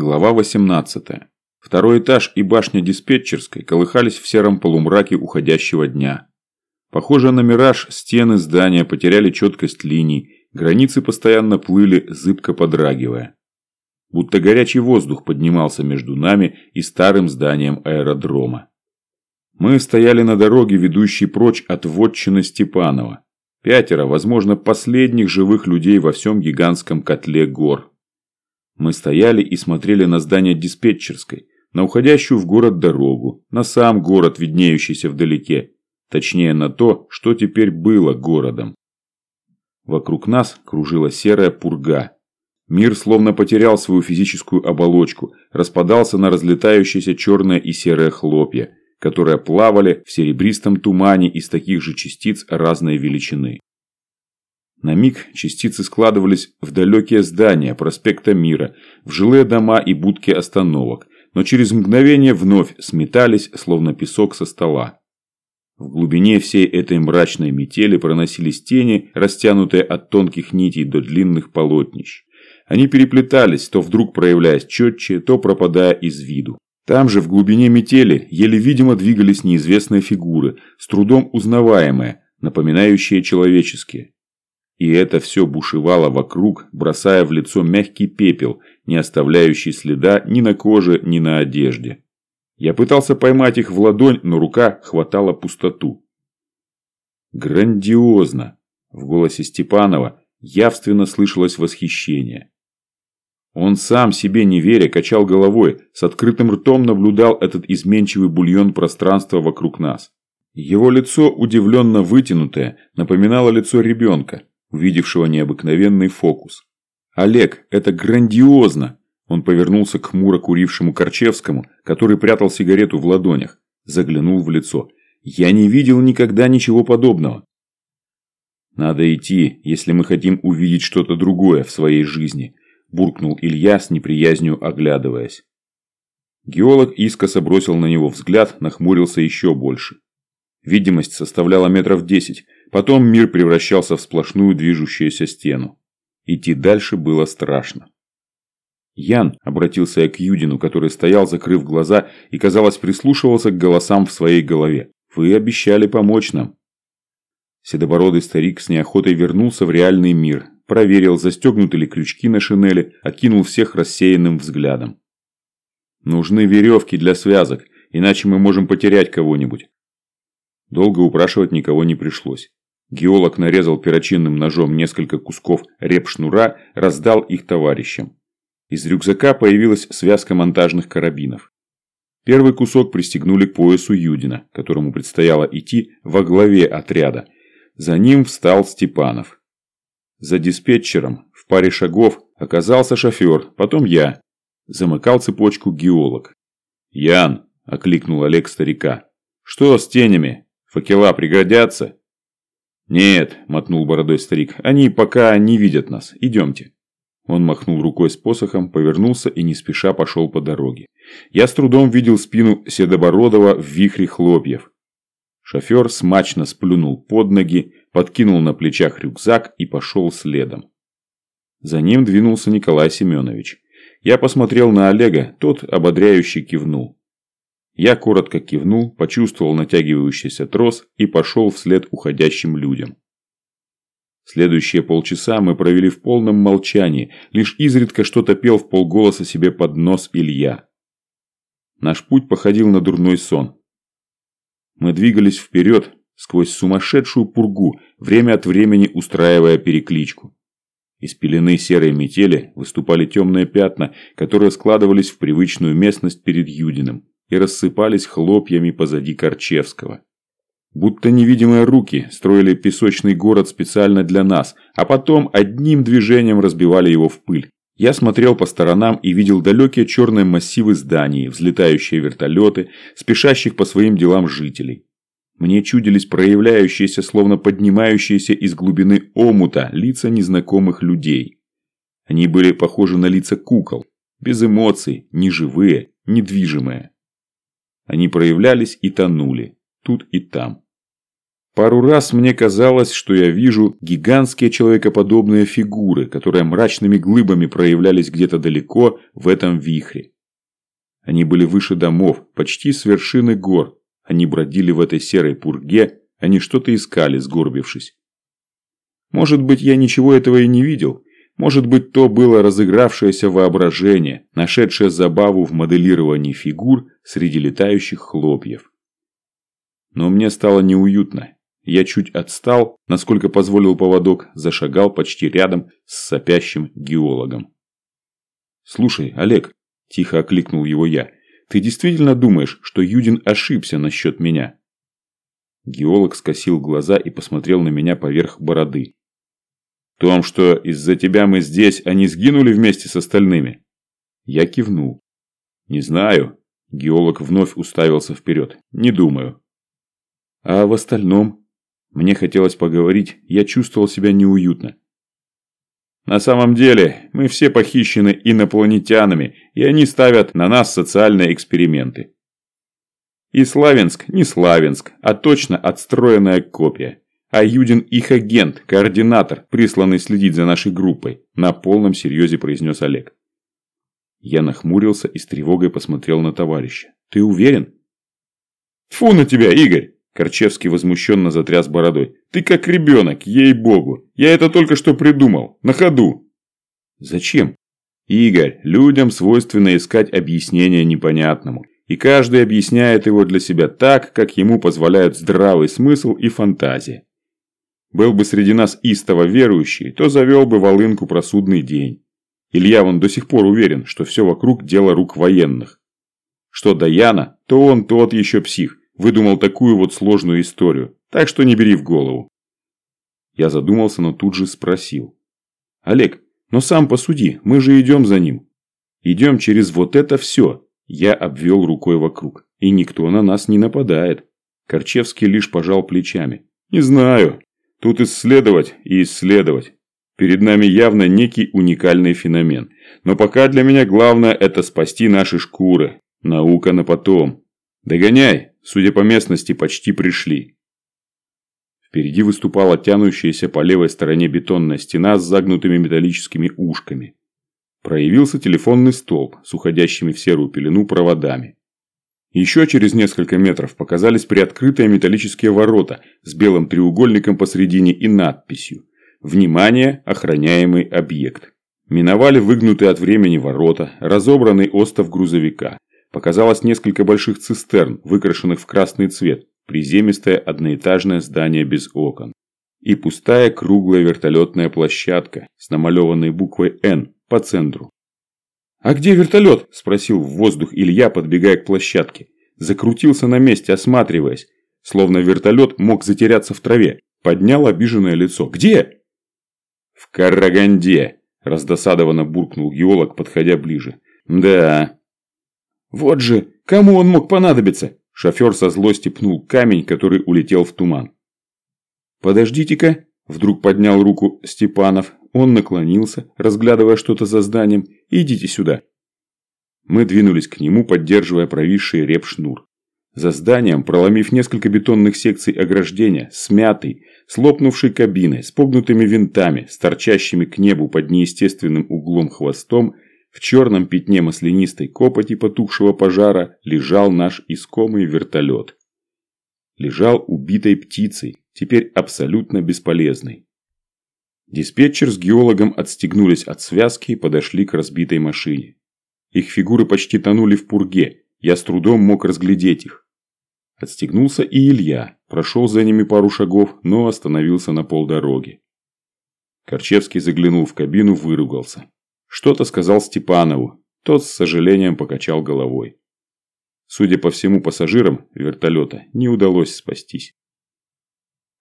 Глава 18. Второй этаж и башня диспетчерской колыхались в сером полумраке уходящего дня. Похоже на мираж, стены здания потеряли четкость линий, границы постоянно плыли, зыбко подрагивая. Будто горячий воздух поднимался между нами и старым зданием аэродрома. Мы стояли на дороге, ведущей прочь от вотчины Степанова. Пятеро, возможно, последних живых людей во всем гигантском котле гор. Мы стояли и смотрели на здание диспетчерской, на уходящую в город дорогу, на сам город, виднеющийся вдалеке, точнее на то, что теперь было городом. Вокруг нас кружила серая пурга. Мир словно потерял свою физическую оболочку, распадался на разлетающиеся черные и серые хлопья, которые плавали в серебристом тумане из таких же частиц разной величины. На миг частицы складывались в далекие здания проспекта Мира, в жилые дома и будки остановок, но через мгновение вновь сметались, словно песок со стола. В глубине всей этой мрачной метели проносились тени, растянутые от тонких нитей до длинных полотнищ. Они переплетались, то вдруг проявляясь четче, то пропадая из виду. Там же, в глубине метели, еле видимо двигались неизвестные фигуры, с трудом узнаваемые, напоминающие человеческие. И это все бушевало вокруг, бросая в лицо мягкий пепел, не оставляющий следа ни на коже, ни на одежде. Я пытался поймать их в ладонь, но рука хватала пустоту. Грандиозно! В голосе Степанова явственно слышалось восхищение. Он сам себе не веря качал головой, с открытым ртом наблюдал этот изменчивый бульон пространства вокруг нас. Его лицо, удивленно вытянутое, напоминало лицо ребенка, увидевшего необыкновенный фокус. «Олег, это грандиозно!» Он повернулся к хмуро курившему Корчевскому, который прятал сигарету в ладонях. Заглянул в лицо. «Я не видел никогда ничего подобного». «Надо идти, если мы хотим увидеть что-то другое в своей жизни», буркнул Илья с неприязнью оглядываясь. Геолог искоса бросил на него взгляд, нахмурился еще больше. Видимость составляла метров десять, Потом мир превращался в сплошную движущуюся стену. Идти дальше было страшно. Ян обратился я к Юдину, который стоял, закрыв глаза, и, казалось, прислушивался к голосам в своей голове. «Вы обещали помочь нам». Седобородый старик с неохотой вернулся в реальный мир, проверил, застегнуты ли крючки на шинели, окинул всех рассеянным взглядом. «Нужны веревки для связок, иначе мы можем потерять кого-нибудь». Долго упрашивать никого не пришлось. Геолог нарезал перочинным ножом несколько кусков репшнура, раздал их товарищам. Из рюкзака появилась связка монтажных карабинов. Первый кусок пристегнули к поясу Юдина, которому предстояло идти во главе отряда. За ним встал Степанов. За диспетчером в паре шагов оказался шофер, потом я. Замыкал цепочку геолог. «Ян!» – окликнул Олег старика. «Что с тенями? Факела пригодятся?» «Нет», – мотнул бородой старик, – «они пока не видят нас. Идемте». Он махнул рукой с посохом, повернулся и не спеша пошел по дороге. Я с трудом видел спину Седобородова в вихре хлопьев. Шофер смачно сплюнул под ноги, подкинул на плечах рюкзак и пошел следом. За ним двинулся Николай Семенович. Я посмотрел на Олега, тот ободряюще кивнул. Я коротко кивнул, почувствовал натягивающийся трос и пошел вслед уходящим людям. Следующие полчаса мы провели в полном молчании, лишь изредка что-то пел в полголоса себе под нос Илья. Наш путь походил на дурной сон. Мы двигались вперед, сквозь сумасшедшую пургу, время от времени устраивая перекличку. Из пелены серой метели выступали темные пятна, которые складывались в привычную местность перед Юдиным и рассыпались хлопьями позади Корчевского. Будто невидимые руки строили песочный город специально для нас, а потом одним движением разбивали его в пыль. Я смотрел по сторонам и видел далекие черные массивы зданий, взлетающие вертолеты, спешащих по своим делам жителей. Мне чудились проявляющиеся, словно поднимающиеся из глубины омута, лица незнакомых людей. Они были похожи на лица кукол, без эмоций, неживые, недвижимые. Они проявлялись и тонули, тут и там. Пару раз мне казалось, что я вижу гигантские человекоподобные фигуры, которые мрачными глыбами проявлялись где-то далеко в этом вихре. Они были выше домов, почти с вершины гор. Они бродили в этой серой пурге, они что-то искали, сгорбившись. Может быть, я ничего этого и не видел. Может быть, то было разыгравшееся воображение, нашедшее забаву в моделировании фигур среди летающих хлопьев. Но мне стало неуютно, я чуть отстал, насколько позволил поводок, зашагал почти рядом с сопящим геологом. «Слушай, Олег», – тихо окликнул его я, – «ты действительно думаешь, что Юдин ошибся насчет меня?» Геолог скосил глаза и посмотрел на меня поверх бороды. «В том, что из-за тебя мы здесь, они сгинули вместе с остальными?» Я кивнул. «Не знаю». Геолог вновь уставился вперед. «Не думаю». «А в остальном?» Мне хотелось поговорить, я чувствовал себя неуютно. На самом деле, мы все похищены инопланетянами, и они ставят на нас социальные эксперименты. И Славянск не Славянск, а точно отстроенная копия. А Юдин их агент, координатор, присланный следить за нашей группой, на полном серьезе произнес Олег. Я нахмурился и с тревогой посмотрел на товарища. Ты уверен? Фу на тебя, Игорь! Корчевский возмущенно затряс бородой. «Ты как ребенок, ей-богу! Я это только что придумал, на ходу!» «Зачем?» «Игорь, людям свойственно искать объяснение непонятному, и каждый объясняет его для себя так, как ему позволяют здравый смысл и фантазия. Был бы среди нас истово верующий, то завел бы волынку про судный день. Илья вон до сих пор уверен, что все вокруг дело рук военных. Что до Яна, то он тот еще псих, Выдумал такую вот сложную историю, так что не бери в голову. Я задумался, но тут же спросил. Олег, но сам посуди, мы же идем за ним. Идем через вот это все. Я обвел рукой вокруг. И никто на нас не нападает. Корчевский лишь пожал плечами. Не знаю. Тут исследовать и исследовать. Перед нами явно некий уникальный феномен. Но пока для меня главное это спасти наши шкуры. Наука на потом. Догоняй, судя по местности, почти пришли. Впереди выступала тянущаяся по левой стороне бетонная стена с загнутыми металлическими ушками. Проявился телефонный столб с уходящими в серую пелену проводами. Еще через несколько метров показались приоткрытые металлические ворота с белым треугольником посредине и надписью «Внимание! Охраняемый объект». Миновали выгнутые от времени ворота, разобранный остов грузовика показалось несколько больших цистерн, выкрашенных в красный цвет, приземистое одноэтажное здание без окон. И пустая круглая вертолетная площадка с намалеванной буквой «Н» по центру. «А где вертолет?» – спросил в воздух Илья, подбегая к площадке. Закрутился на месте, осматриваясь, словно вертолет мог затеряться в траве. Поднял обиженное лицо. «Где?» «В Караганде!» – раздосадованно буркнул геолог, подходя ближе. «Да, вот же, кому он мог понадобиться? Шофер со злости пнул камень, который улетел в туман. «Подождите-ка!» – вдруг поднял руку Степанов. Он наклонился, разглядывая что-то за зданием. «Идите сюда!» Мы двинулись к нему, поддерживая провисший реп-шнур. За зданием, проломив несколько бетонных секций ограждения, смятый, слопнувшей кабиной, с погнутыми винтами, с торчащими к небу под неестественным углом хвостом – в черном пятне маслянистой копоти потухшего пожара лежал наш искомый вертолет. Лежал убитой птицей, теперь абсолютно бесполезной. Диспетчер с геологом отстегнулись от связки и подошли к разбитой машине. Их фигуры почти тонули в пурге, я с трудом мог разглядеть их. Отстегнулся и Илья, прошел за ними пару шагов, но остановился на полдороги. Корчевский заглянул в кабину, выругался. Что-то сказал Степанову. Тот с сожалением покачал головой. Судя по всему пассажирам вертолета не удалось спастись.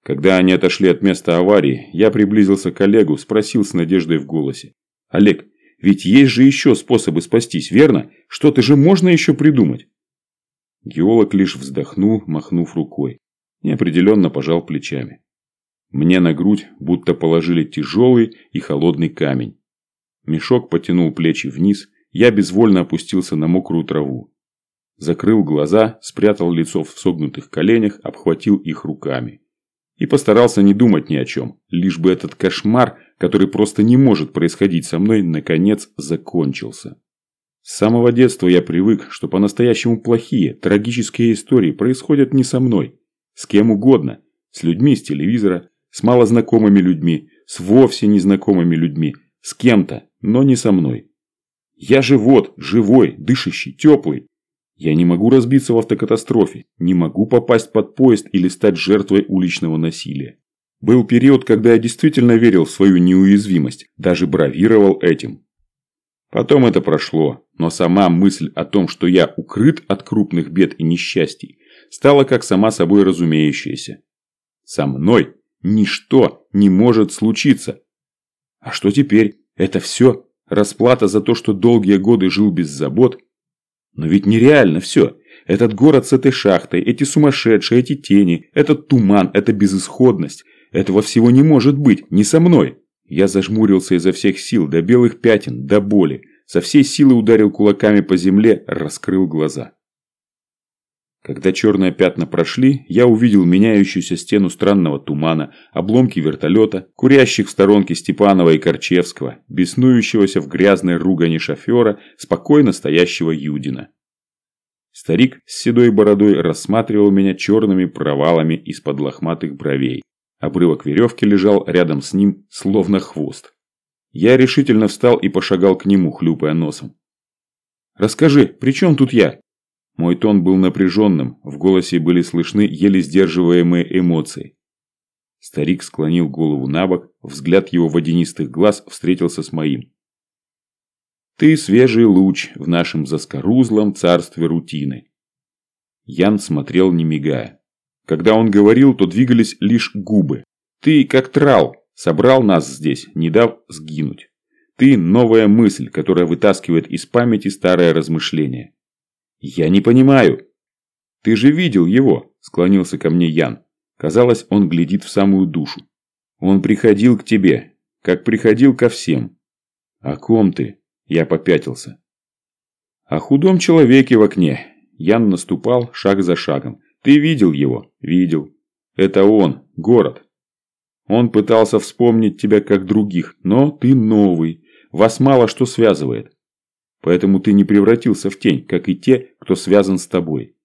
Когда они отошли от места аварии, я приблизился к Олегу, спросил с надеждой в голосе. «Олег, ведь есть же еще способы спастись, верно? Что-то же можно еще придумать?» Геолог лишь вздохнул, махнув рукой. Неопределенно пожал плечами. Мне на грудь будто положили тяжелый и холодный камень. Мешок потянул плечи вниз, я безвольно опустился на мокрую траву. Закрыл глаза, спрятал лицо в согнутых коленях, обхватил их руками. И постарался не думать ни о чем, лишь бы этот кошмар, который просто не может происходить со мной, наконец закончился. С самого детства я привык, что по-настоящему плохие, трагические истории происходят не со мной, с кем угодно, с людьми с телевизора, с малознакомыми людьми, с вовсе незнакомыми людьми, с кем-то, но не со мной. Я же вот, живой, дышащий, теплый. Я не могу разбиться в автокатастрофе, не могу попасть под поезд или стать жертвой уличного насилия. Был период, когда я действительно верил в свою неуязвимость, даже бравировал этим. Потом это прошло, но сама мысль о том, что я укрыт от крупных бед и несчастий, стала как сама собой разумеющаяся. Со мной ничто не может случиться. А что теперь? Это все расплата за то, что долгие годы жил без забот? Но ведь нереально все. Этот город с этой шахтой, эти сумасшедшие, эти тени, этот туман, эта безысходность. Этого всего не может быть, не со мной. Я зажмурился изо всех сил, до белых пятен, до боли. Со всей силы ударил кулаками по земле, раскрыл глаза. Когда черные пятна прошли, я увидел меняющуюся стену странного тумана, обломки вертолета, курящих в сторонке Степанова и Корчевского, беснующегося в грязной ругани шофера, спокойно стоящего Юдина. Старик с седой бородой рассматривал меня черными провалами из-под лохматых бровей. Обрывок веревки лежал рядом с ним, словно хвост. Я решительно встал и пошагал к нему, хлюпая носом. «Расскажи, при чем тут я?» Мой тон был напряженным, в голосе были слышны еле сдерживаемые эмоции. Старик склонил голову на бок, взгляд его водянистых глаз встретился с моим. «Ты свежий луч в нашем заскорузлом царстве рутины». Ян смотрел не мигая. Когда он говорил, то двигались лишь губы. «Ты, как трал, собрал нас здесь, не дав сгинуть. Ты – новая мысль, которая вытаскивает из памяти старое размышление. «Я не понимаю». «Ты же видел его», – склонился ко мне Ян. Казалось, он глядит в самую душу. «Он приходил к тебе, как приходил ко всем». «О ком ты?» – я попятился. «О худом человеке в окне». Ян наступал шаг за шагом. «Ты видел его?» «Видел. Это он, город. Он пытался вспомнить тебя как других, но ты новый. Вас мало что связывает. Поэтому ты не превратился в тень, как и те, кто связан с тобой.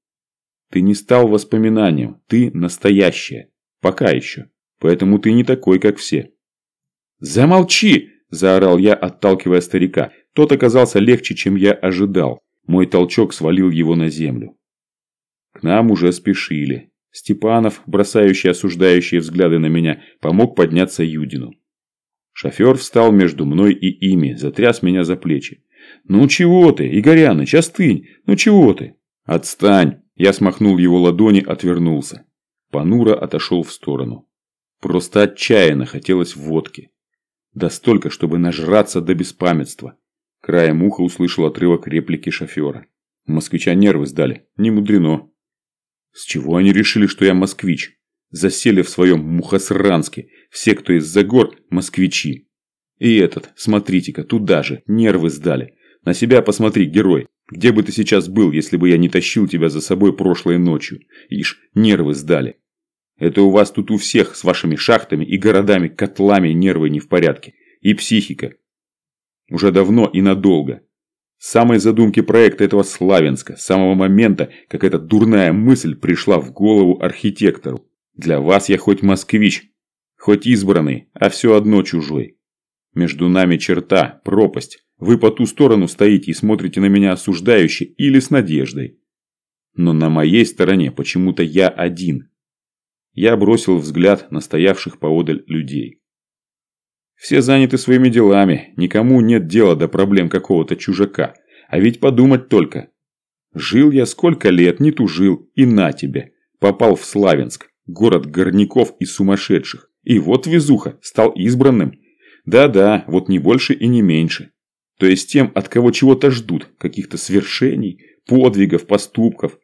Ты не стал воспоминанием, ты настоящее. Пока еще. Поэтому ты не такой, как все. «Замолчи!» – заорал я, отталкивая старика. Тот оказался легче, чем я ожидал. Мой толчок свалил его на землю. К нам уже спешили. Степанов, бросающий осуждающие взгляды на меня, помог подняться Юдину. Шофер встал между мной и ими, затряс меня за плечи. «Ну чего ты, Игоряныч, остынь! Ну чего ты?» «Отстань!» Я смахнул его ладони, отвернулся. Панура отошел в сторону. Просто отчаянно хотелось водки. Да столько, чтобы нажраться до беспамятства. Краем уха услышал отрывок реплики шофера. Москвича нервы сдали. Не мудрено. С чего они решили, что я москвич? Засели в своем Мухосранске. Все, кто из-за гор, москвичи. И этот, смотрите-ка, туда же, нервы сдали. На себя посмотри, герой. Где бы ты сейчас был, если бы я не тащил тебя за собой прошлой ночью? Ишь, нервы сдали. Это у вас тут у всех с вашими шахтами и городами, котлами нервы не в порядке. И психика. Уже давно и надолго. С самой задумки проекта этого Славянска, с самого момента, как эта дурная мысль пришла в голову архитектору. Для вас я хоть москвич, хоть избранный, а все одно чужой. Между нами черта, пропасть, вы по ту сторону стоите и смотрите на меня осуждающе или с надеждой. Но на моей стороне почему-то я один. Я бросил взгляд на стоявших поодаль людей. Все заняты своими делами, никому нет дела до проблем какого-то чужака. А ведь подумать только. Жил я сколько лет, не тужил, и на тебе. Попал в Славянск, город горняков и сумасшедших. И вот везуха, стал избранным. Да-да, вот не больше и не меньше. То есть тем, от кого чего-то ждут, каких-то свершений, подвигов, поступков.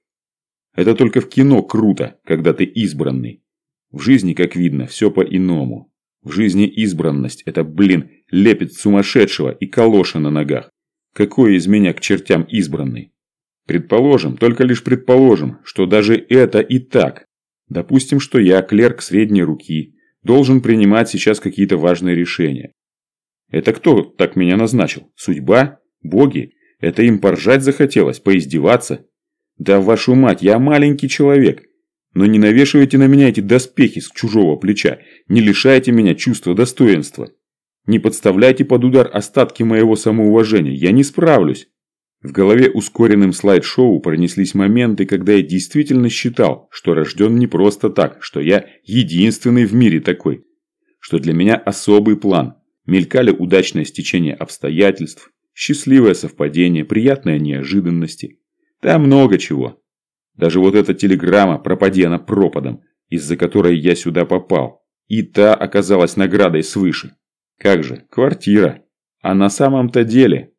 Это только в кино круто, когда ты избранный. В жизни, как видно, все по-иному. В жизни избранность – это, блин, лепит сумасшедшего и калоша на ногах. Какой из меня к чертям избранный? Предположим, только лишь предположим, что даже это и так. Допустим, что я, клерк средней руки, должен принимать сейчас какие-то важные решения. Это кто так меня назначил? Судьба? Боги? Это им поржать захотелось, поиздеваться? Да вашу мать, я маленький человек. Но не навешивайте на меня эти доспехи с чужого плеча, не лишайте меня чувства достоинства. Не подставляйте под удар остатки моего самоуважения, я не справлюсь. В голове ускоренным слайд-шоу пронеслись моменты, когда я действительно считал, что рожден не просто так, что я единственный в мире такой, что для меня особый план. Мелькали удачное стечение обстоятельств, счастливое совпадение, приятные неожиданности. Да много чего. Даже вот эта телеграмма «Пропади она пропадом», из-за которой я сюда попал. И та оказалась наградой свыше. Как же, квартира. А на самом-то деле...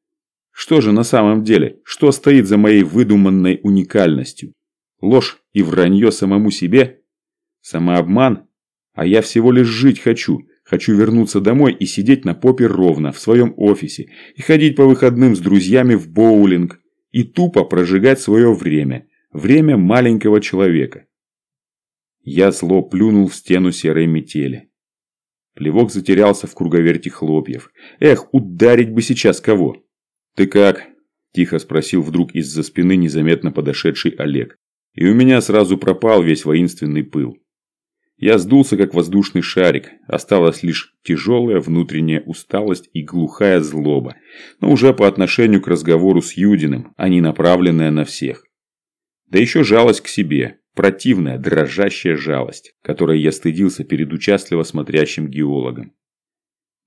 Что же на самом деле? Что стоит за моей выдуманной уникальностью? Ложь и вранье самому себе? Самообман? А я всего лишь жить хочу. Хочу вернуться домой и сидеть на попе ровно в своем офисе и ходить по выходным с друзьями в боулинг и тупо прожигать свое время. Время маленького человека. Я зло плюнул в стену серой метели. Плевок затерялся в круговерти хлопьев. Эх, ударить бы сейчас кого! «Ты как?» – тихо спросил вдруг из-за спины незаметно подошедший Олег. И у меня сразу пропал весь воинственный пыл. Я сдулся, как воздушный шарик. Осталась лишь тяжелая внутренняя усталость и глухая злоба. Но уже по отношению к разговору с Юдиным, а не направленная на всех. Да еще жалость к себе. Противная, дрожащая жалость, которой я стыдился перед участливо смотрящим геологом.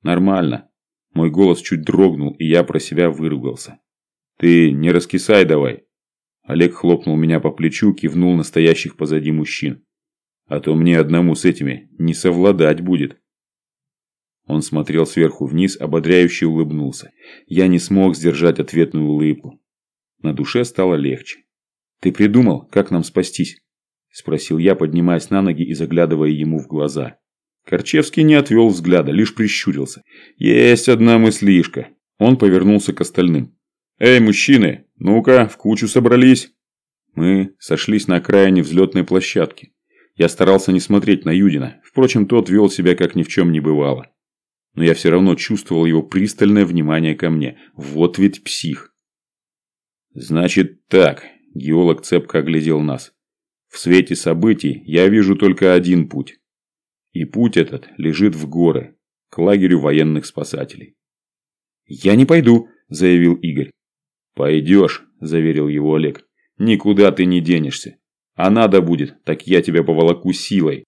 Нормально. Мой голос чуть дрогнул, и я про себя выругался. «Ты не раскисай давай!» Олег хлопнул меня по плечу, кивнул настоящих позади мужчин. «А то мне одному с этими не совладать будет!» Он смотрел сверху вниз, ободряюще улыбнулся. Я не смог сдержать ответную улыбку. На душе стало легче. «Ты придумал, как нам спастись?» Спросил я, поднимаясь на ноги и заглядывая ему в глаза. Корчевский не отвел взгляда, лишь прищурился. «Есть одна мыслишка». Он повернулся к остальным. «Эй, мужчины, ну-ка, в кучу собрались». Мы сошлись на окраине взлетной площадки. Я старался не смотреть на Юдина, впрочем, тот вел себя как ни в чем не бывало. Но я все равно чувствовал его пристальное внимание ко мне. Вот ведь псих. «Значит так», – геолог цепко оглядел нас. «В свете событий я вижу только один путь. И путь этот лежит в горы, к лагерю военных спасателей. «Я не пойду», – заявил Игорь. «Пойдешь», – заверил его Олег. «Никуда ты не денешься. А надо будет, так я тебя поволоку силой».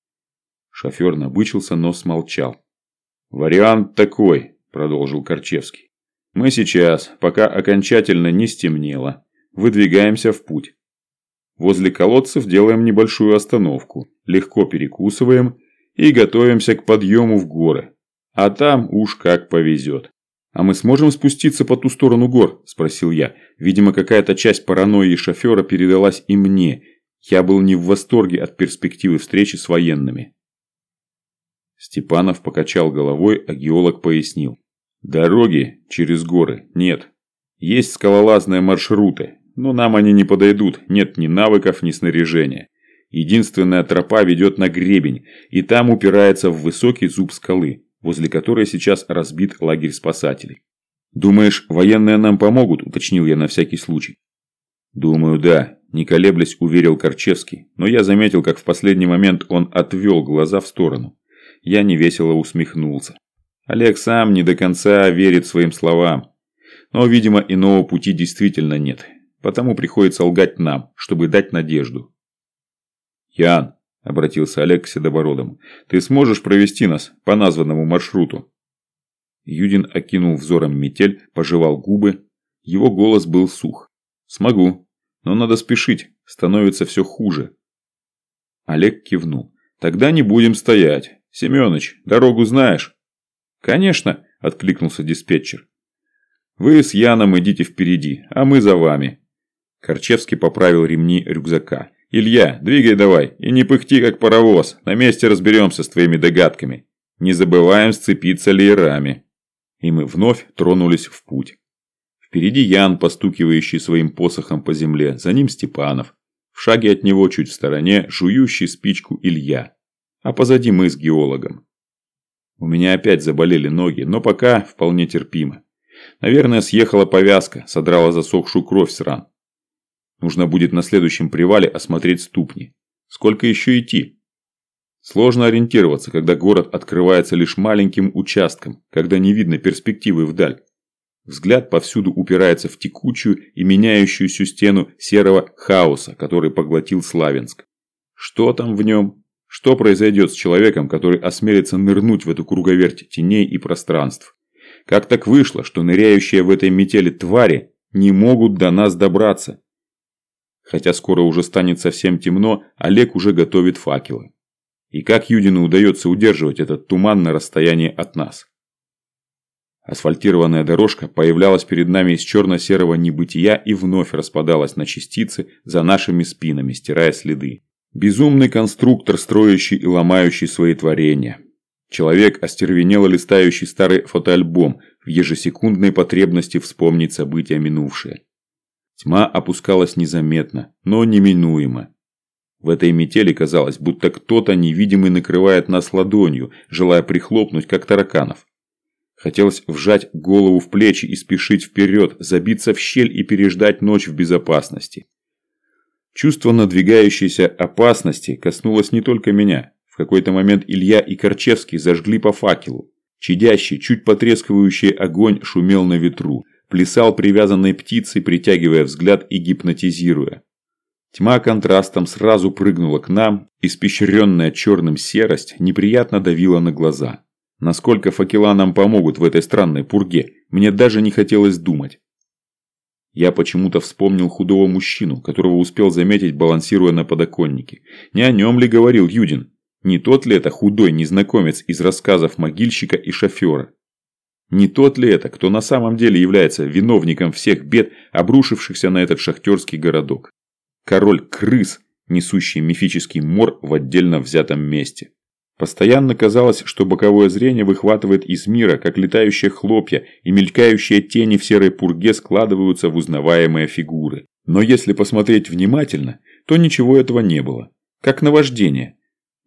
Шофер набычился, но смолчал. «Вариант такой», – продолжил Корчевский. «Мы сейчас, пока окончательно не стемнело, выдвигаемся в путь. Возле колодцев делаем небольшую остановку, легко перекусываем и готовимся к подъему в горы. А там уж как повезет. «А мы сможем спуститься по ту сторону гор?» – спросил я. Видимо, какая-то часть паранойи шофера передалась и мне. Я был не в восторге от перспективы встречи с военными. Степанов покачал головой, а геолог пояснил. «Дороги через горы нет. Есть скалолазные маршруты, но нам они не подойдут, нет ни навыков, ни снаряжения. Единственная тропа ведет на гребень, и там упирается в высокий зуб скалы, возле которой сейчас разбит лагерь спасателей. «Думаешь, военные нам помогут?» – уточнил я на всякий случай. «Думаю, да», – не колеблясь уверил Корчевский, но я заметил, как в последний момент он отвел глаза в сторону. Я невесело усмехнулся. Олег сам не до конца верит своим словам. Но, видимо, иного пути действительно нет. Потому приходится лгать нам, чтобы дать надежду. «Ян», – обратился Олег к Седобородому, – «ты сможешь провести нас по названному маршруту?» Юдин окинул взором метель, пожевал губы. Его голос был сух. «Смогу, но надо спешить, становится все хуже». Олег кивнул. «Тогда не будем стоять. Семёныч, дорогу знаешь?» «Конечно», – откликнулся диспетчер. «Вы с Яном идите впереди, а мы за вами». Корчевский поправил ремни рюкзака. «Илья, двигай давай, и не пыхти, как паровоз, на месте разберемся с твоими догадками. Не забываем сцепиться леерами». И мы вновь тронулись в путь. Впереди Ян, постукивающий своим посохом по земле, за ним Степанов. В шаге от него, чуть в стороне, жующий спичку Илья. А позади мы с геологом. У меня опять заболели ноги, но пока вполне терпимо. Наверное, съехала повязка, содрала засохшую кровь с ран. Нужно будет на следующем привале осмотреть ступни. Сколько еще идти? Сложно ориентироваться, когда город открывается лишь маленьким участком, когда не видно перспективы вдаль. Взгляд повсюду упирается в текучую и меняющуюся стену серого хаоса, который поглотил Славянск. Что там в нем? Что произойдет с человеком, который осмелится нырнуть в эту круговерть теней и пространств? Как так вышло, что ныряющие в этой метели твари не могут до нас добраться? Хотя скоро уже станет совсем темно, Олег уже готовит факелы. И как Юдину удается удерживать этот туман на расстоянии от нас? Асфальтированная дорожка появлялась перед нами из черно-серого небытия и вновь распадалась на частицы за нашими спинами, стирая следы. Безумный конструктор, строящий и ломающий свои творения. Человек, остервенело листающий старый фотоальбом в ежесекундной потребности вспомнить события минувшие. Тьма опускалась незаметно, но неминуемо. В этой метели казалось, будто кто-то невидимый накрывает нас ладонью, желая прихлопнуть, как тараканов. Хотелось вжать голову в плечи и спешить вперед, забиться в щель и переждать ночь в безопасности. Чувство надвигающейся опасности коснулось не только меня. В какой-то момент Илья и Корчевский зажгли по факелу. Чадящий, чуть потрескивающий огонь шумел на ветру, плясал привязанной птицей, притягивая взгляд и гипнотизируя. Тьма контрастом сразу прыгнула к нам, испещренная черным серость неприятно давила на глаза. Насколько факела нам помогут в этой странной пурге, мне даже не хотелось думать. Я почему-то вспомнил худого мужчину, которого успел заметить, балансируя на подоконнике. Не о нем ли говорил Юдин? Не тот ли это худой незнакомец из рассказов могильщика и шофера? Не тот ли это, кто на самом деле является виновником всех бед, обрушившихся на этот шахтерский городок? Король крыс, несущий мифический мор в отдельно взятом месте. Постоянно казалось, что боковое зрение выхватывает из мира, как летающие хлопья, и мелькающие тени в серой пурге складываются в узнаваемые фигуры. Но если посмотреть внимательно, то ничего этого не было. Как наваждение.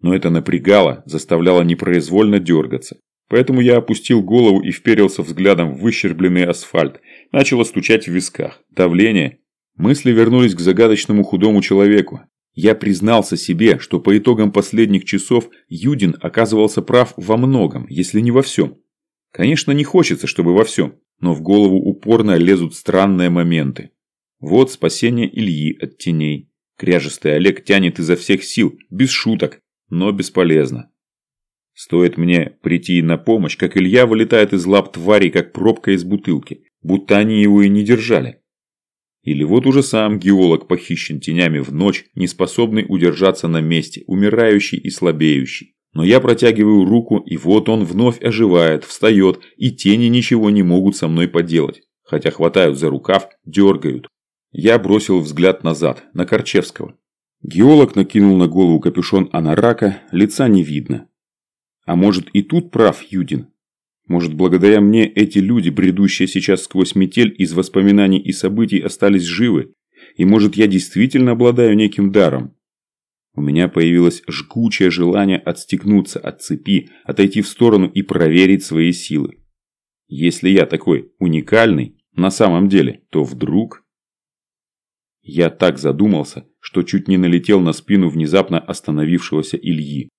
Но это напрягало, заставляло непроизвольно дергаться. Поэтому я опустил голову и вперился взглядом в выщербленный асфальт. Начало стучать в висках. Давление. Мысли вернулись к загадочному худому человеку, я признался себе, что по итогам последних часов Юдин оказывался прав во многом, если не во всем. Конечно, не хочется, чтобы во всем, но в голову упорно лезут странные моменты. Вот спасение Ильи от теней. Кряжестый Олег тянет изо всех сил, без шуток, но бесполезно. Стоит мне прийти на помощь, как Илья вылетает из лап тварей, как пробка из бутылки, будто они его и не держали. Или вот уже сам геолог похищен тенями в ночь, не способный удержаться на месте, умирающий и слабеющий. Но я протягиваю руку, и вот он вновь оживает, встает, и тени ничего не могут со мной поделать. Хотя хватают за рукав, дергают. Я бросил взгляд назад, на Корчевского. Геолог накинул на голову капюшон анарака, лица не видно. А может и тут прав Юдин? Может, благодаря мне эти люди, бредущие сейчас сквозь метель из воспоминаний и событий, остались живы? И может, я действительно обладаю неким даром? У меня появилось жгучее желание отстегнуться от цепи, отойти в сторону и проверить свои силы. Если я такой уникальный, на самом деле, то вдруг... Я так задумался, что чуть не налетел на спину внезапно остановившегося Ильи.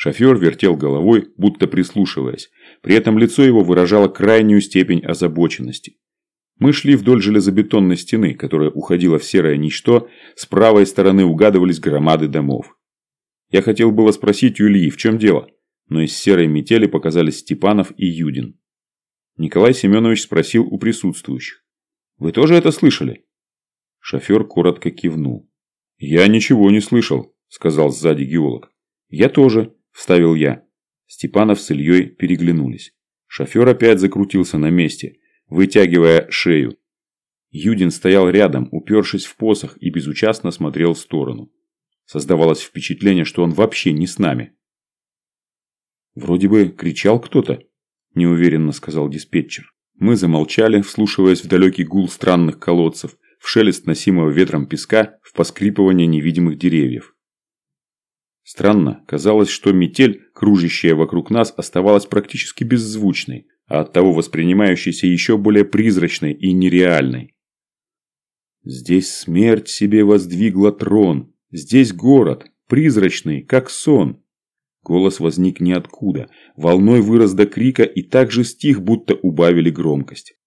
Шофер вертел головой, будто прислушиваясь. При этом лицо его выражало крайнюю степень озабоченности. Мы шли вдоль железобетонной стены, которая уходила в серое ничто, с правой стороны угадывались громады домов. Я хотел было спросить Ильи, в чем дело, но из серой метели показались Степанов и Юдин. Николай Семенович спросил у присутствующих. «Вы тоже это слышали?» Шофер коротко кивнул. «Я ничего не слышал», – сказал сзади геолог. «Я тоже», вставил я. Степанов с Ильей переглянулись. Шофер опять закрутился на месте, вытягивая шею. Юдин стоял рядом, упершись в посох и безучастно смотрел в сторону. Создавалось впечатление, что он вообще не с нами. «Вроде бы кричал кто-то», – неуверенно сказал диспетчер. Мы замолчали, вслушиваясь в далекий гул странных колодцев, в шелест носимого ветром песка, в поскрипывание невидимых деревьев. Странно, казалось, что метель, кружащая вокруг нас, оставалась практически беззвучной, а оттого воспринимающейся еще более призрачной и нереальной. Здесь смерть себе воздвигла трон, здесь город, призрачный, как сон. Голос возник ниоткуда, волной вырос до крика и так же стих, будто убавили громкость.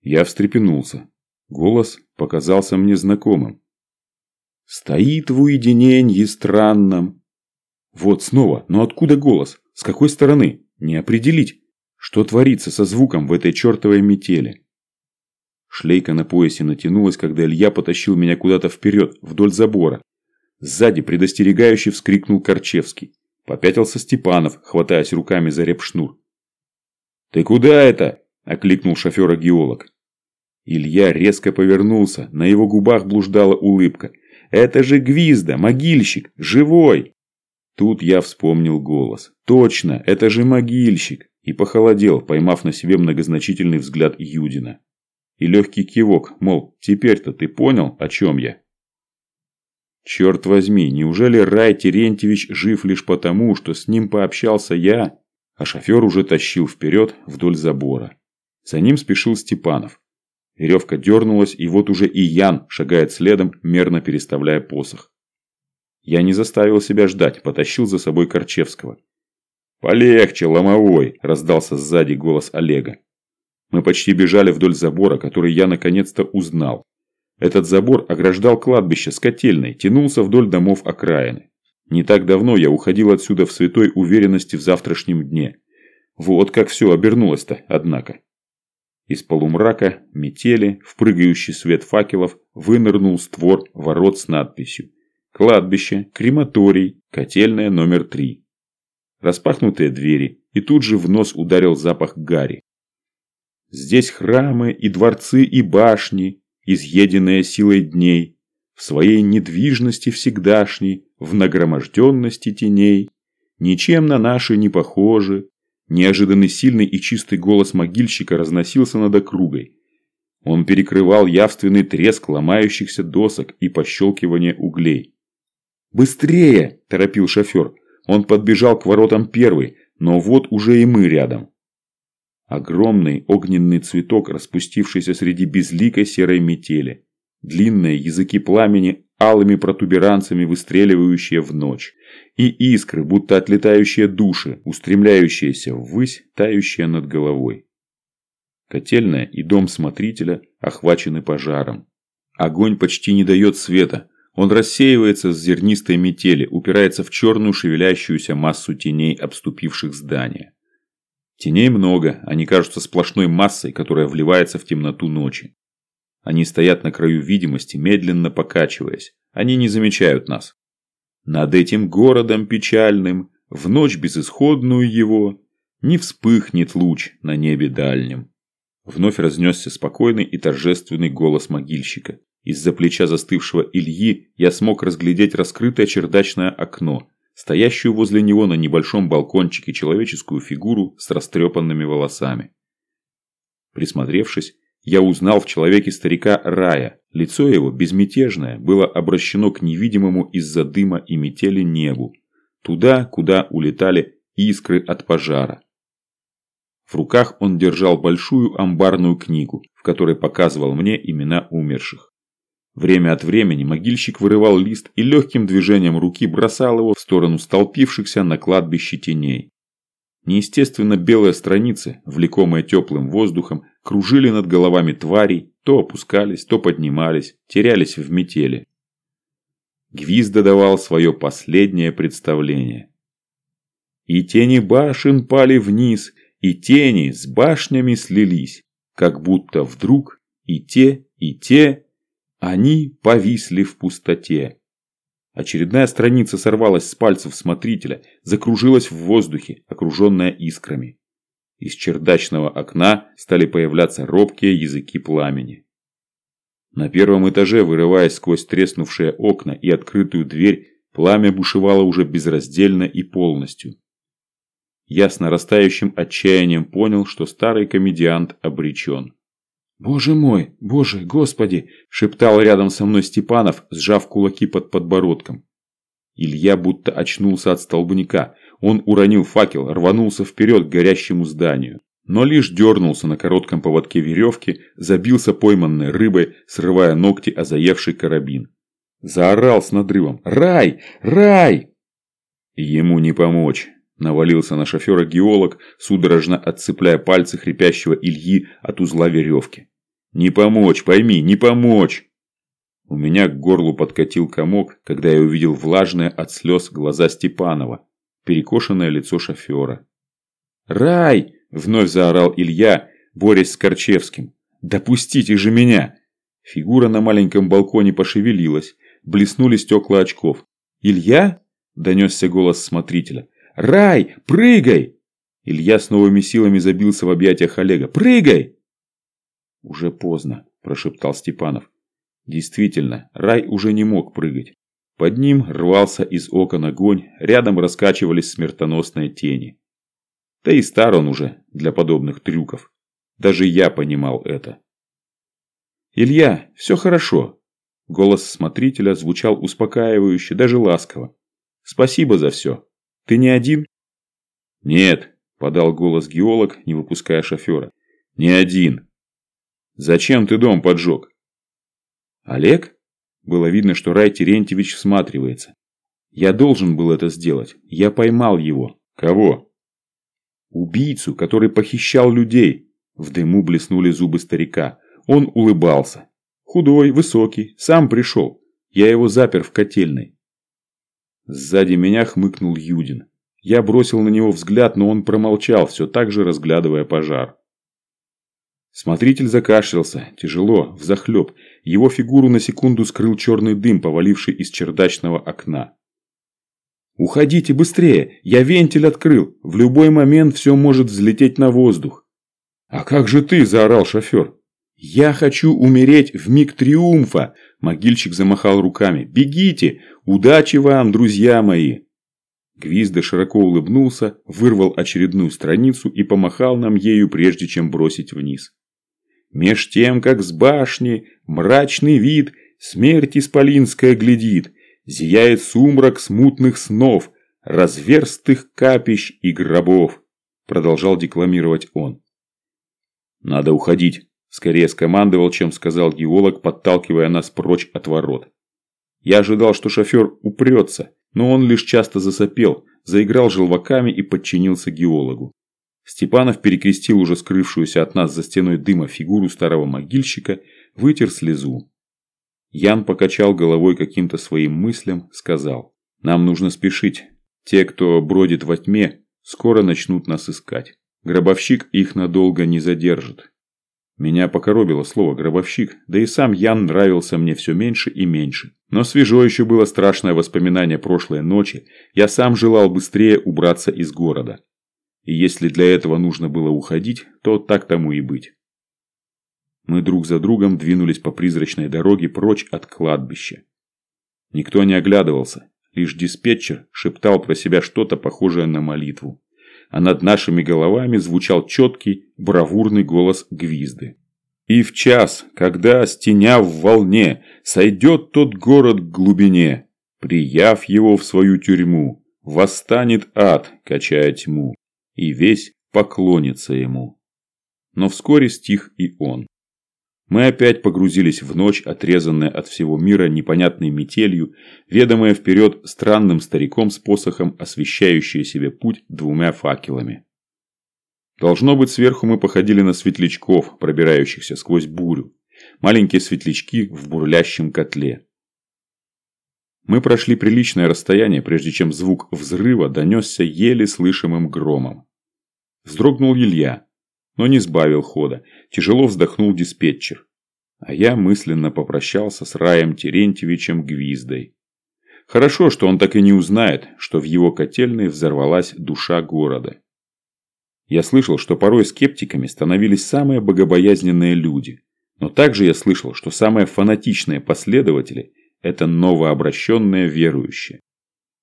Я встрепенулся. Голос показался мне знакомым. Стоит в уединенье странном. Вот снова, но откуда голос? С какой стороны? Не определить. Что творится со звуком в этой чертовой метели? Шлейка на поясе натянулась, когда Илья потащил меня куда-то вперед, вдоль забора. Сзади предостерегающе вскрикнул Корчевский. Попятился Степанов, хватаясь руками за репшнур. «Ты куда это?» – окликнул шофера геолог. Илья резко повернулся, на его губах блуждала улыбка. «Это же Гвизда, могильщик, живой!» Тут я вспомнил голос. «Точно, это же могильщик!» И похолодел, поймав на себе многозначительный взгляд Юдина. И легкий кивок, мол, теперь-то ты понял, о чем я? Черт возьми, неужели Рай Терентьевич жив лишь потому, что с ним пообщался я? А шофер уже тащил вперед вдоль забора. За ним спешил Степанов. Веревка дернулась, и вот уже и Ян шагает следом, мерно переставляя посох. Я не заставил себя ждать, потащил за собой Корчевского. «Полегче, ломовой!» – раздался сзади голос Олега. Мы почти бежали вдоль забора, который я наконец-то узнал. Этот забор ограждал кладбище с котельной, тянулся вдоль домов окраины. Не так давно я уходил отсюда в святой уверенности в завтрашнем дне. Вот как все обернулось-то, однако. Из полумрака, метели, в прыгающий свет факелов вынырнул створ ворот с надписью «Кладбище, крематорий, котельная номер три». Распахнутые двери, и тут же в нос ударил запах гари. Здесь храмы и дворцы и башни, изъеденные силой дней, в своей недвижности всегдашней, в нагроможденности теней, ничем на наши не похожи, Неожиданный сильный и чистый голос могильщика разносился над округой. Он перекрывал явственный треск ломающихся досок и пощелкивание углей. «Быстрее!» – торопил шофер. Он подбежал к воротам первый, но вот уже и мы рядом. Огромный огненный цветок, распустившийся среди безликой серой метели. Длинные языки пламени алыми протуберанцами выстреливающие в ночь, и искры, будто отлетающие души, устремляющиеся ввысь, тающие над головой. Котельная и дом смотрителя охвачены пожаром. Огонь почти не дает света, он рассеивается с зернистой метели, упирается в черную шевелящуюся массу теней, обступивших здание. Теней много, они кажутся сплошной массой, которая вливается в темноту ночи. Они стоят на краю видимости, медленно покачиваясь. Они не замечают нас. Над этим городом печальным, в ночь безысходную его, не вспыхнет луч на небе дальнем. Вновь разнесся спокойный и торжественный голос могильщика. Из-за плеча застывшего Ильи я смог разглядеть раскрытое чердачное окно, стоящую возле него на небольшом балкончике человеческую фигуру с растрепанными волосами. Присмотревшись, я узнал в человеке старика Рая. Лицо его, безмятежное, было обращено к невидимому из-за дыма и метели небу. Туда, куда улетали искры от пожара. В руках он держал большую амбарную книгу, в которой показывал мне имена умерших. Время от времени могильщик вырывал лист и легким движением руки бросал его в сторону столпившихся на кладбище теней. Неестественно белые страницы, влекомые теплым воздухом, кружили над головами тварей, то опускались, то поднимались, терялись в метели. Гвизда давал свое последнее представление. И тени башен пали вниз, и тени с башнями слились, как будто вдруг и те, и те, они повисли в пустоте. Очередная страница сорвалась с пальцев смотрителя, закружилась в воздухе, окруженная искрами. Из чердачного окна стали появляться робкие языки пламени. На первом этаже, вырываясь сквозь треснувшие окна и открытую дверь, пламя бушевало уже безраздельно и полностью. Я с нарастающим отчаянием понял, что старый комедиант обречен. «Боже мой, боже, господи!» – шептал рядом со мной Степанов, сжав кулаки под подбородком. Илья будто очнулся от столбняка. Он уронил факел, рванулся вперед к горящему зданию. Но лишь дернулся на коротком поводке веревки, забился пойманной рыбой, срывая ногти о заевший карабин. Заорал с надрывом «Рай! Рай!» Ему не помочь. Навалился на шофера геолог, судорожно отцепляя пальцы хрипящего Ильи от узла веревки. «Не помочь, пойми, не помочь!» У меня к горлу подкатил комок, когда я увидел влажное от слез глаза Степанова, перекошенное лицо шофера. «Рай!» – вновь заорал Илья, борясь с Корчевским. «Допустите же меня!» Фигура на маленьком балконе пошевелилась, блеснули стекла очков. «Илья?» – донесся голос смотрителя. «Рай, прыгай!» Илья с новыми силами забился в объятиях Олега. «Прыгай!» «Уже поздно», – прошептал Степанов. Действительно, Рай уже не мог прыгать. Под ним рвался из окон огонь, рядом раскачивались смертоносные тени. Да и стар он уже для подобных трюков. Даже я понимал это. «Илья, все хорошо!» Голос смотрителя звучал успокаивающе, даже ласково. «Спасибо за все. Ты не один?» «Нет», – подал голос геолог, не выпуская шофера. «Не один. Зачем ты дом поджег?» «Олег?» Было видно, что Рай Терентьевич всматривается. «Я должен был это сделать. Я поймал его». «Кого?» «Убийцу, который похищал людей». В дыму блеснули зубы старика. Он улыбался. Худой, высокий, сам пришел. Я его запер в котельной. Сзади меня хмыкнул Юдин. Я бросил на него взгляд, но он промолчал, все так же разглядывая пожар. Смотритель закашлялся, тяжело, взахлеб. Его фигуру на секунду скрыл черный дым, поваливший из чердачного окна. «Уходите быстрее! Я вентиль открыл! В любой момент все может взлететь на воздух!» «А как же ты?» – заорал шофер. «Я хочу умереть в миг триумфа!» – могильщик замахал руками. «Бегите! Удачи вам, друзья мои!» Гвизда широко улыбнулся, вырвал очередную страницу и помахал нам ею, прежде чем бросить вниз. Меж тем, как с башни, мрачный вид, смерть исполинская глядит, зияет сумрак смутных снов, разверстых капищ и гробов, продолжал декламировать он. Надо уходить, скорее скомандовал, чем сказал геолог, подталкивая нас прочь от ворот. Я ожидал, что шофер упрется, но он лишь часто засопел, заиграл желваками и подчинился геологу. Степанов перекрестил уже скрывшуюся от нас за стеной дыма фигуру старого могильщика, вытер слезу. Ян покачал головой каким-то своим мыслям, сказал, «Нам нужно спешить. Те, кто бродит во тьме, скоро начнут нас искать. Гробовщик их надолго не задержит». Меня покоробило слово «гробовщик», да и сам Ян нравился мне все меньше и меньше. Но свежо еще было страшное воспоминание прошлой ночи, я сам желал быстрее убраться из города. И если для этого нужно было уходить, то так тому и быть. Мы друг за другом двинулись по призрачной дороге прочь от кладбища. Никто не оглядывался, лишь диспетчер шептал про себя что-то похожее на молитву. А над нашими головами звучал четкий, бравурный голос Гвизды. И в час, когда, стеня в волне, сойдет тот город к глубине, прияв его в свою тюрьму, восстанет ад, качая тьму и весь поклонится ему. Но вскоре стих и он. Мы опять погрузились в ночь, отрезанная от всего мира непонятной метелью, ведомая вперед странным стариком с посохом, освещающая себе путь двумя факелами. Должно быть, сверху мы походили на светлячков, пробирающихся сквозь бурю. Маленькие светлячки в бурлящем котле. Мы прошли приличное расстояние, прежде чем звук взрыва донесся еле слышимым громом. Вздрогнул Илья, но не сбавил хода. Тяжело вздохнул диспетчер. А я мысленно попрощался с Раем Терентьевичем Гвиздой. Хорошо, что он так и не узнает, что в его котельной взорвалась душа города. Я слышал, что порой скептиками становились самые богобоязненные люди. Но также я слышал, что самые фанатичные последователи – это новообращенные верующие.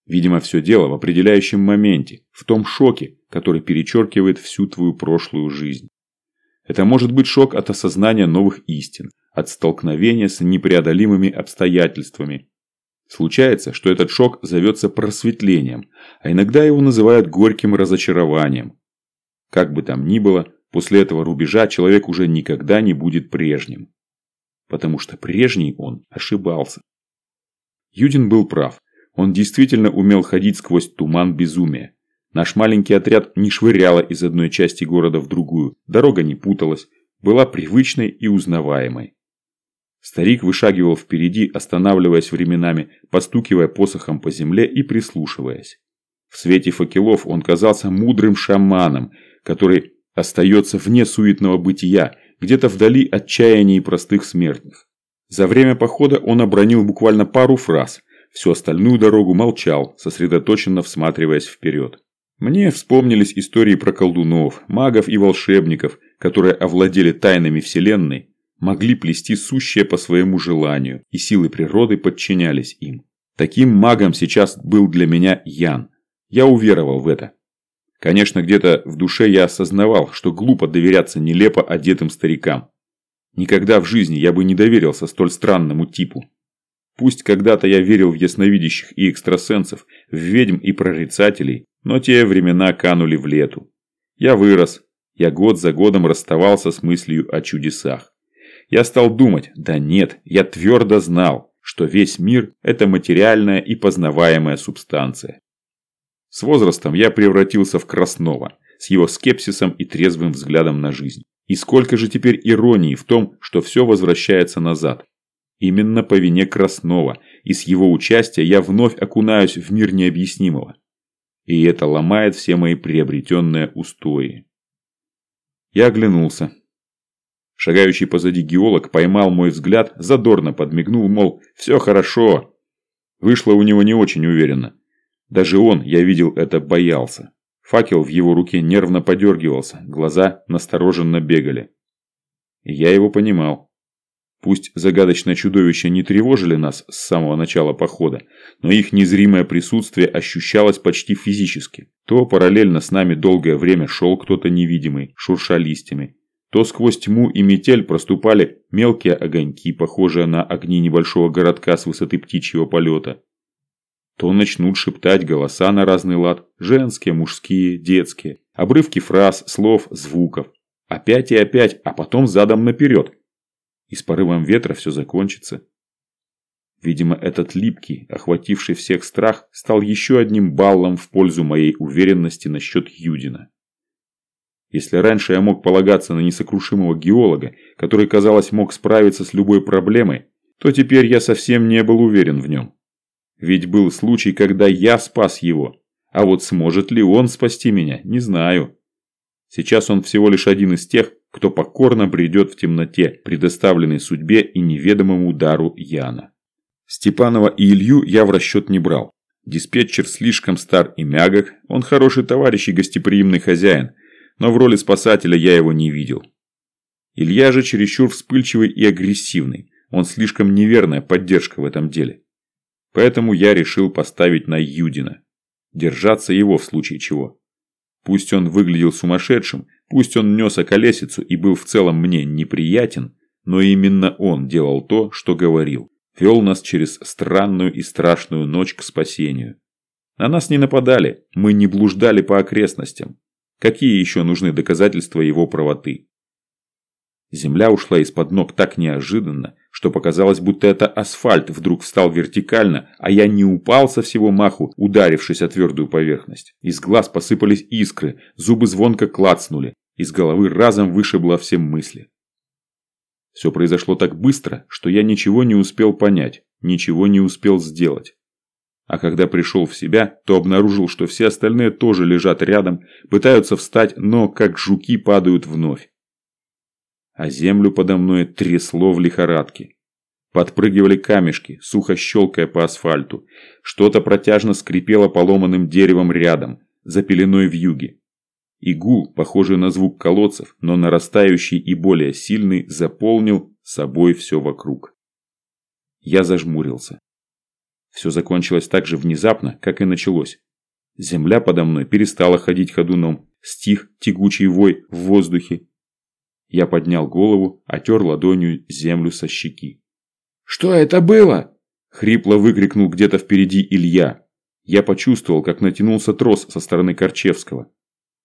Видимо, все дело в определяющем моменте, в том шоке, который перечеркивает всю твою прошлую жизнь. Это может быть шок от осознания новых истин, от столкновения с непреодолимыми обстоятельствами. Случается, что этот шок зовется просветлением, а иногда его называют горьким разочарованием. Как бы там ни было, после этого рубежа человек уже никогда не будет прежним. Потому что прежний он ошибался. Юдин был прав. Он действительно умел ходить сквозь туман безумия. Наш маленький отряд не швыряло из одной части города в другую, дорога не путалась, была привычной и узнаваемой. Старик вышагивал впереди, останавливаясь временами, постукивая посохом по земле и прислушиваясь. В свете факелов он казался мудрым шаманом, который остается вне суетного бытия, где-то вдали от чаяний простых смертных. За время похода он обронил буквально пару фраз, всю остальную дорогу молчал, сосредоточенно всматриваясь вперед. Мне вспомнились истории про колдунов, магов и волшебников, которые овладели тайнами Вселенной, могли плести сущее по своему желанию, и силы природы подчинялись им. Таким магом сейчас был для меня Ян. Я уверовал в это. Конечно, где-то в душе я осознавал, что глупо доверяться нелепо одетым старикам. Никогда в жизни я бы не доверился столь странному типу. Пусть когда-то я верил в ясновидящих и экстрасенсов, в ведьм и прорицателей, но те времена канули в лету. Я вырос, я год за годом расставался с мыслью о чудесах. Я стал думать, да нет, я твердо знал, что весь мир – это материальная и познаваемая субстанция. С возрастом я превратился в Краснова, с его скепсисом и трезвым взглядом на жизнь. И сколько же теперь иронии в том, что все возвращается назад. Именно по вине Краснова, и с его участия я вновь окунаюсь в мир необъяснимого. И это ломает все мои приобретенные устои. Я оглянулся. Шагающий позади геолог поймал мой взгляд, задорно подмигнул, мол, все хорошо. Вышло у него не очень уверенно. Даже он, я видел это, боялся. Факел в его руке нервно подергивался, глаза настороженно бегали. И я его понимал. Пусть загадочное чудовище не тревожили нас с самого начала похода, но их незримое присутствие ощущалось почти физически. То параллельно с нами долгое время шел кто-то невидимый, шурша листьями, то сквозь тьму и метель проступали мелкие огоньки, похожие на огни небольшого городка с высоты птичьего полета. То начнут шептать голоса на разный лад, женские, мужские, детские, обрывки фраз, слов, звуков. Опять и опять, а потом задом наперед – и с порывом ветра все закончится. Видимо, этот липкий, охвативший всех страх, стал еще одним баллом в пользу моей уверенности насчет Юдина. Если раньше я мог полагаться на несокрушимого геолога, который, казалось, мог справиться с любой проблемой, то теперь я совсем не был уверен в нем. Ведь был случай, когда я спас его, а вот сможет ли он спасти меня, не знаю. Сейчас он всего лишь один из тех, кто покорно бредет в темноте, предоставленной судьбе и неведомому удару Яна. Степанова и Илью я в расчет не брал. Диспетчер слишком стар и мягок, он хороший товарищ и гостеприимный хозяин, но в роли спасателя я его не видел. Илья же чересчур вспыльчивый и агрессивный, он слишком неверная поддержка в этом деле. Поэтому я решил поставить на Юдина. Держаться его в случае чего. Пусть он выглядел сумасшедшим, пусть он нес околесицу и был в целом мне неприятен, но именно он делал то, что говорил. Вел нас через странную и страшную ночь к спасению. На нас не нападали, мы не блуждали по окрестностям. Какие еще нужны доказательства его правоты? Земля ушла из-под ног так неожиданно, что показалось, будто это асфальт вдруг встал вертикально, а я не упал со всего маху, ударившись о твердую поверхность. Из глаз посыпались искры, зубы звонко клацнули, из головы разом вышибло все мысли. Все произошло так быстро, что я ничего не успел понять, ничего не успел сделать. А когда пришел в себя, то обнаружил, что все остальные тоже лежат рядом, пытаются встать, но как жуки падают вновь а землю подо мной трясло в лихорадке. Подпрыгивали камешки, сухо щелкая по асфальту. Что-то протяжно скрипело поломанным деревом рядом, за пеленой в юге. И гул, похожий на звук колодцев, но нарастающий и более сильный, заполнил собой все вокруг. Я зажмурился. Все закончилось так же внезапно, как и началось. Земля подо мной перестала ходить ходуном, стих тягучий вой в воздухе, Я поднял голову, отер ладонью землю со щеки. «Что это было?» – хрипло выкрикнул где-то впереди Илья. Я почувствовал, как натянулся трос со стороны Корчевского.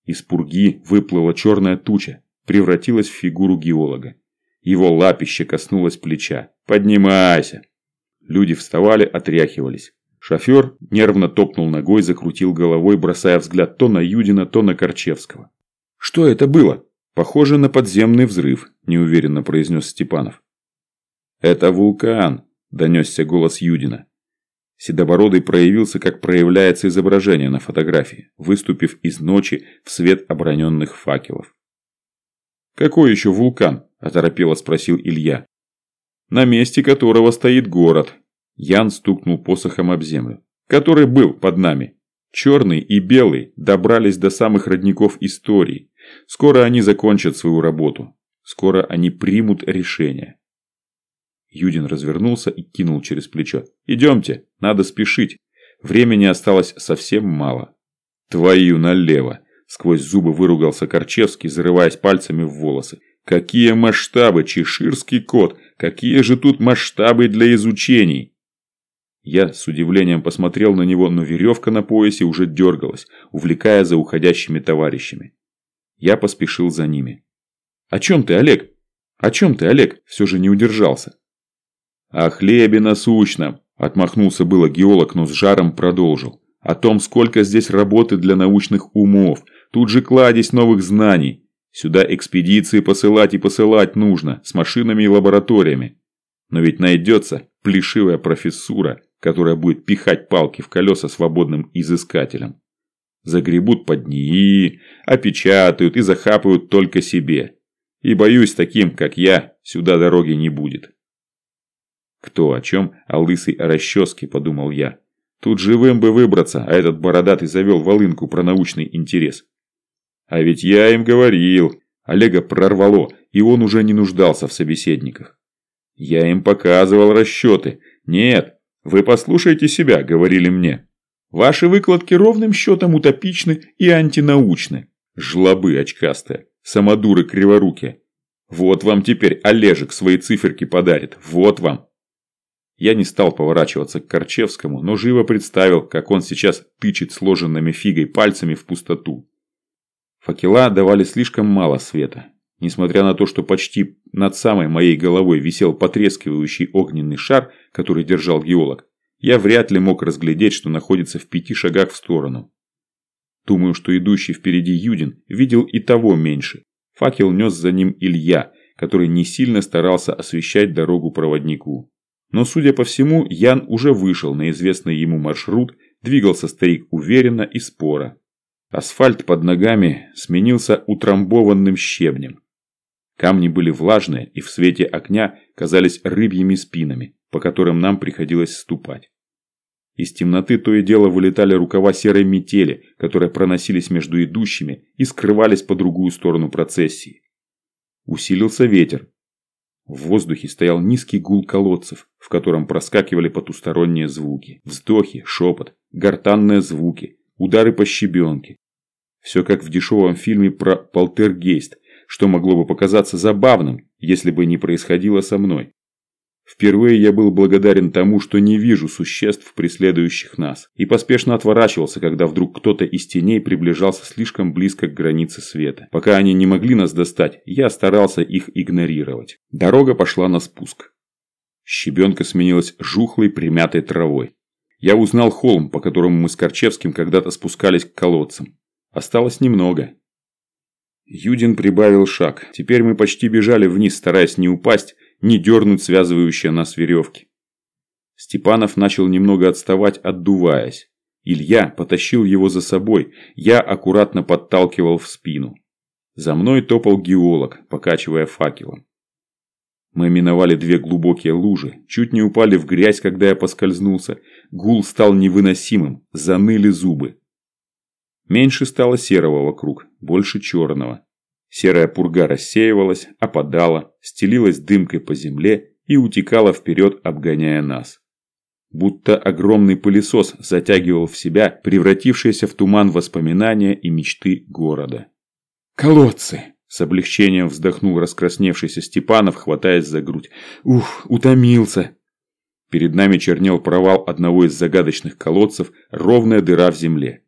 Из пурги выплыла черная туча, превратилась в фигуру геолога. Его лапище коснулось плеча. «Поднимайся!» Люди вставали, отряхивались. Шофер нервно топнул ногой, закрутил головой, бросая взгляд то на Юдина, то на Корчевского. «Что это было?» «Похоже на подземный взрыв», – неуверенно произнес Степанов. «Это вулкан», – донесся голос Юдина. Седобородый проявился, как проявляется изображение на фотографии, выступив из ночи в свет оброненных факелов. «Какой еще вулкан?» – оторопело спросил Илья. «На месте которого стоит город», – Ян стукнул посохом об землю, – «который был под нами. Черный и белый добрались до самых родников истории. Скоро они закончат свою работу. Скоро они примут решение». Юдин развернулся и кинул через плечо. «Идемте, надо спешить. Времени осталось совсем мало». «Твою налево!» Сквозь зубы выругался Корчевский, зарываясь пальцами в волосы. «Какие масштабы, чеширский кот! Какие же тут масштабы для изучений!» Я с удивлением посмотрел на него, но веревка на поясе уже дергалась, увлекая за уходящими товарищами. Я поспешил за ними. «О чем ты, Олег? О чем ты, Олег?» Все же не удержался. «О хлебе насущном!» Отмахнулся было геолог, но с жаром продолжил. «О том, сколько здесь работы для научных умов, Тут же кладезь новых знаний. Сюда экспедиции посылать и посылать нужно, с машинами и лабораториями. Но ведь найдется плешивая профессура, которая будет пихать палки в колеса свободным изыскателям. Загребут под НИИ, опечатают и захапают только себе. И боюсь, таким, как я, сюда дороги не будет. Кто о чем, а лысый о расческе, подумал я. Тут живым бы выбраться, а этот бородатый завел волынку про научный интерес. А ведь я им говорил. Олега прорвало, и он уже не нуждался в собеседниках. Я им показывал расчеты. Нет, вы послушайте себя, говорили мне. Ваши выкладки ровным счетом утопичны и антинаучны. Жлобы очкастые, самодуры криворукие. Вот вам теперь Олежек свои циферки подарит, вот вам. Я не стал поворачиваться к Корчевскому, но живо представил, как он сейчас тычет сложенными фигой пальцами в пустоту. Факела давали слишком мало света. Несмотря на то, что почти над самой моей головой висел потрескивающий огненный шар, который держал геолог, я вряд ли мог разглядеть, что находится в пяти шагах в сторону. Думаю, что идущий впереди Юдин видел и того меньше. Факел нес за ним Илья, который не сильно старался освещать дорогу проводнику. Но, судя по всему, Ян уже вышел на известный ему маршрут, двигался старик уверенно и споро. Асфальт под ногами сменился утрамбованным щебнем. Камни были влажные и в свете огня казались рыбьими спинами, по которым нам приходилось ступать. Из темноты то и дело вылетали рукава серой метели, которые проносились между идущими и скрывались по другую сторону процессии. Усилился ветер. В воздухе стоял низкий гул колодцев, в котором проскакивали потусторонние звуки. Вздохи, шепот, гортанные звуки, удары по щебенке. Все как в дешевом фильме про полтергейст, что могло бы показаться забавным, если бы не происходило со мной. Впервые я был благодарен тому, что не вижу существ, преследующих нас, и поспешно отворачивался, когда вдруг кто-то из теней приближался слишком близко к границе света. Пока они не могли нас достать, я старался их игнорировать. Дорога пошла на спуск. Щебенка сменилась жухлой примятой травой. Я узнал холм, по которому мы с Корчевским когда-то спускались к колодцам. Осталось немного. Юдин прибавил шаг. Теперь мы почти бежали вниз, стараясь не упасть, не дернуть связывающие нас веревки. Степанов начал немного отставать, отдуваясь. Илья потащил его за собой, я аккуратно подталкивал в спину. За мной топал геолог, покачивая факелом. Мы миновали две глубокие лужи, чуть не упали в грязь, когда я поскользнулся. Гул стал невыносимым, заныли зубы. Меньше стало серого вокруг, больше черного. Серая пурга рассеивалась, опадала, стелилась дымкой по земле и утекала вперед, обгоняя нас. Будто огромный пылесос затягивал в себя превратившиеся в туман воспоминания и мечты города. «Колодцы!» С облегчением вздохнул раскрасневшийся Степанов, хватаясь за грудь. «Ух, утомился!» Перед нами чернел провал одного из загадочных колодцев, ровная дыра в земле.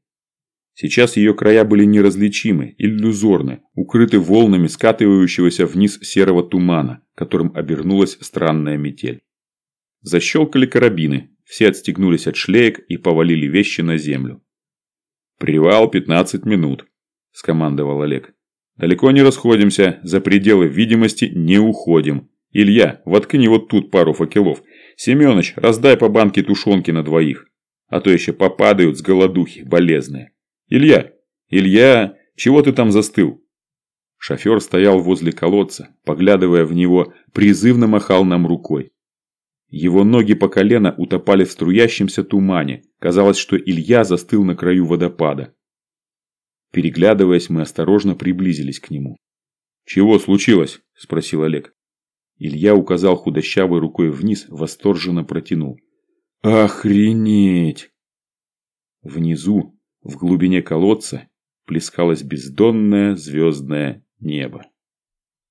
Сейчас ее края были неразличимы, иллюзорны, укрыты волнами скатывающегося вниз серого тумана, которым обернулась странная метель. Защелкали карабины, все отстегнулись от шлеек и повалили вещи на землю. «Привал 15 минут», – скомандовал Олег. «Далеко не расходимся, за пределы видимости не уходим. Илья, воткни вот тут пару факелов. Семёныч, раздай по банке тушенки на двоих. А то еще попадают с голодухи, болезные. Илья, Илья, чего ты там застыл?» Шофер стоял возле колодца, поглядывая в него, призывно махал нам рукой. Его ноги по колено утопали в струящемся тумане. Казалось, что Илья застыл на краю водопада. Переглядываясь, мы осторожно приблизились к нему. «Чего случилось?» – спросил Олег. Илья указал худощавой рукой вниз, восторженно протянул. «Охренеть!» Внизу, в глубине колодца, плескалось бездонное звездное небо.